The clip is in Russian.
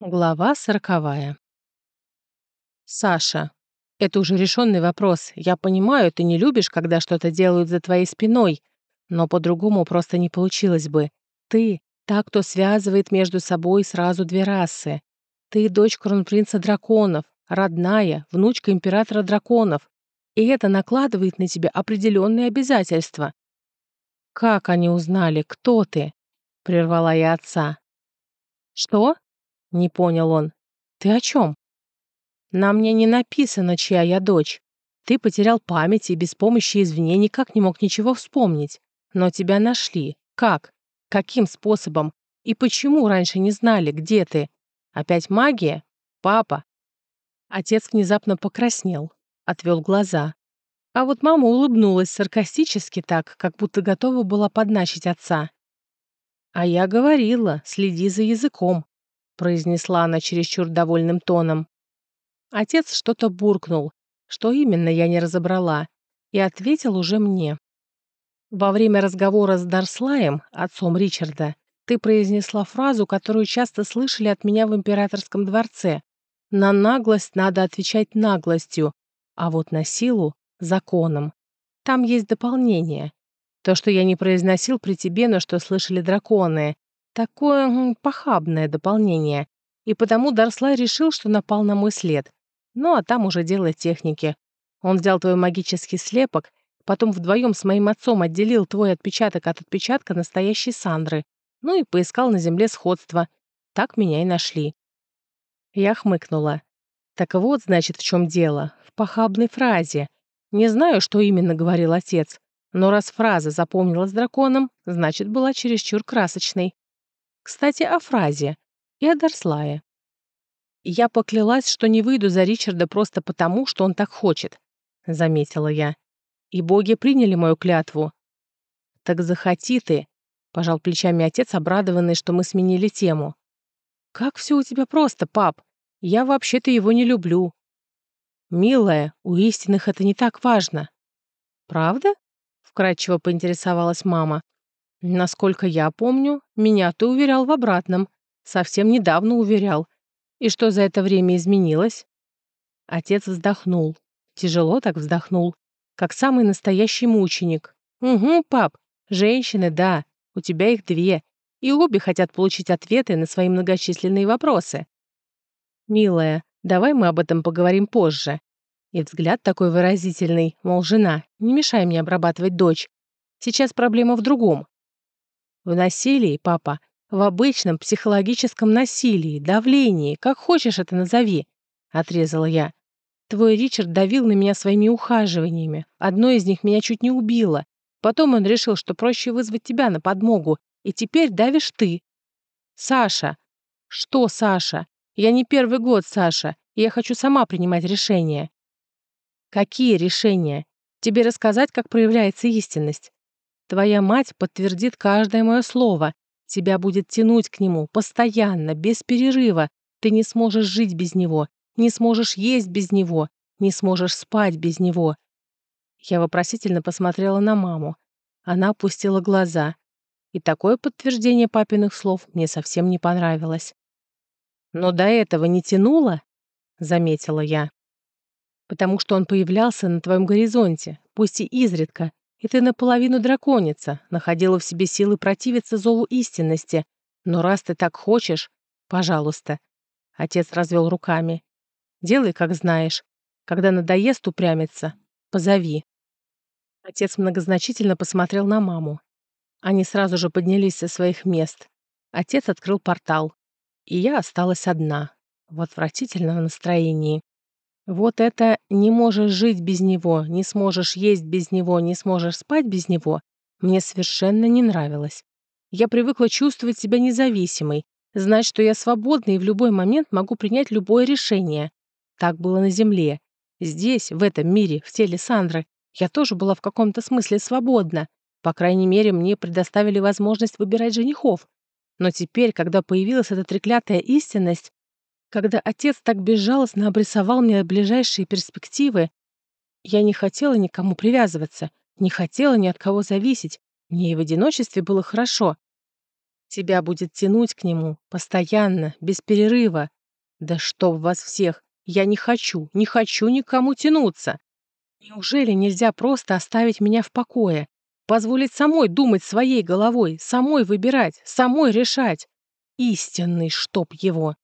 Глава сороковая. Саша, это уже решенный вопрос. Я понимаю, ты не любишь, когда что-то делают за твоей спиной, но по-другому просто не получилось бы. Ты — та, кто связывает между собой сразу две расы. Ты — дочь кронпринца драконов, родная, внучка императора драконов. И это накладывает на тебя определенные обязательства. «Как они узнали, кто ты?» — прервала я отца. «Что?» Не понял он. Ты о чем? На мне не написано, чья я дочь. Ты потерял память и без помощи извне никак не мог ничего вспомнить. Но тебя нашли. Как? Каким способом? И почему раньше не знали, где ты? Опять магия? Папа? Отец внезапно покраснел, отвел глаза. А вот мама улыбнулась саркастически так, как будто готова была подначить отца. А я говорила, следи за языком произнесла она чересчур довольным тоном. Отец что-то буркнул, что именно я не разобрала, и ответил уже мне. Во время разговора с Дарслаем, отцом Ричарда, ты произнесла фразу, которую часто слышали от меня в императорском дворце. На наглость надо отвечать наглостью, а вот на силу — законом. Там есть дополнение. То, что я не произносил при тебе, но что слышали драконы. Такое похабное дополнение. И потому Дарслай решил, что напал на мой след. Ну, а там уже дело техники. Он взял твой магический слепок, потом вдвоем с моим отцом отделил твой отпечаток от отпечатка настоящей Сандры. Ну и поискал на земле сходство. Так меня и нашли. Я хмыкнула. Так вот, значит, в чем дело. В похабной фразе. Не знаю, что именно говорил отец, но раз фраза запомнилась драконом, значит, была чересчур красочной. Кстати, о фразе и о Дарслае. «Я поклялась, что не выйду за Ричарда просто потому, что он так хочет», — заметила я. «И боги приняли мою клятву». «Так захоти ты», — пожал плечами отец, обрадованный, что мы сменили тему. «Как все у тебя просто, пап. Я вообще-то его не люблю». «Милая, у истинных это не так важно». «Правда?» — вкратчиво поинтересовалась мама. Насколько я помню, меня ты уверял в обратном. Совсем недавно уверял. И что за это время изменилось? Отец вздохнул. Тяжело так вздохнул. Как самый настоящий мученик. Угу, пап. Женщины, да. У тебя их две. И обе хотят получить ответы на свои многочисленные вопросы. Милая, давай мы об этом поговорим позже. И взгляд такой выразительный, мол, жена, не мешай мне обрабатывать дочь. Сейчас проблема в другом. В насилии, папа, в обычном психологическом насилии, давлении, как хочешь это назови, отрезала я. Твой Ричард давил на меня своими ухаживаниями. Одно из них меня чуть не убило. Потом он решил, что проще вызвать тебя на подмогу, и теперь давишь ты. Саша. Что, Саша? Я не первый год, Саша, и я хочу сама принимать решения. Какие решения? Тебе рассказать, как проявляется истинность? Твоя мать подтвердит каждое мое слово. Тебя будет тянуть к нему, постоянно, без перерыва. Ты не сможешь жить без него, не сможешь есть без него, не сможешь спать без него. Я вопросительно посмотрела на маму. Она опустила глаза. И такое подтверждение папиных слов мне совсем не понравилось. «Но до этого не тянуло?» — заметила я. «Потому что он появлялся на твоем горизонте, пусть и изредка, и ты наполовину драконица, находила в себе силы противиться зову истинности. Но раз ты так хочешь, пожалуйста. Отец развел руками. Делай, как знаешь. Когда надоест упрямиться, позови. Отец многозначительно посмотрел на маму. Они сразу же поднялись со своих мест. Отец открыл портал. И я осталась одна, в отвратительном настроении. Вот это «не можешь жить без него, не сможешь есть без него, не сможешь спать без него» мне совершенно не нравилось. Я привыкла чувствовать себя независимой, знать, что я свободна и в любой момент могу принять любое решение. Так было на Земле. Здесь, в этом мире, в теле Сандры, я тоже была в каком-то смысле свободна. По крайней мере, мне предоставили возможность выбирать женихов. Но теперь, когда появилась эта треклятая истинность, когда отец так безжалостно обрисовал мне ближайшие перспективы, я не хотела никому привязываться, не хотела ни от кого зависеть, мне и в одиночестве было хорошо. Тебя будет тянуть к нему, постоянно, без перерыва. Да чтоб вас всех! Я не хочу, не хочу никому тянуться. Неужели нельзя просто оставить меня в покое? Позволить самой думать своей головой, самой выбирать, самой решать? Истинный, чтоб его!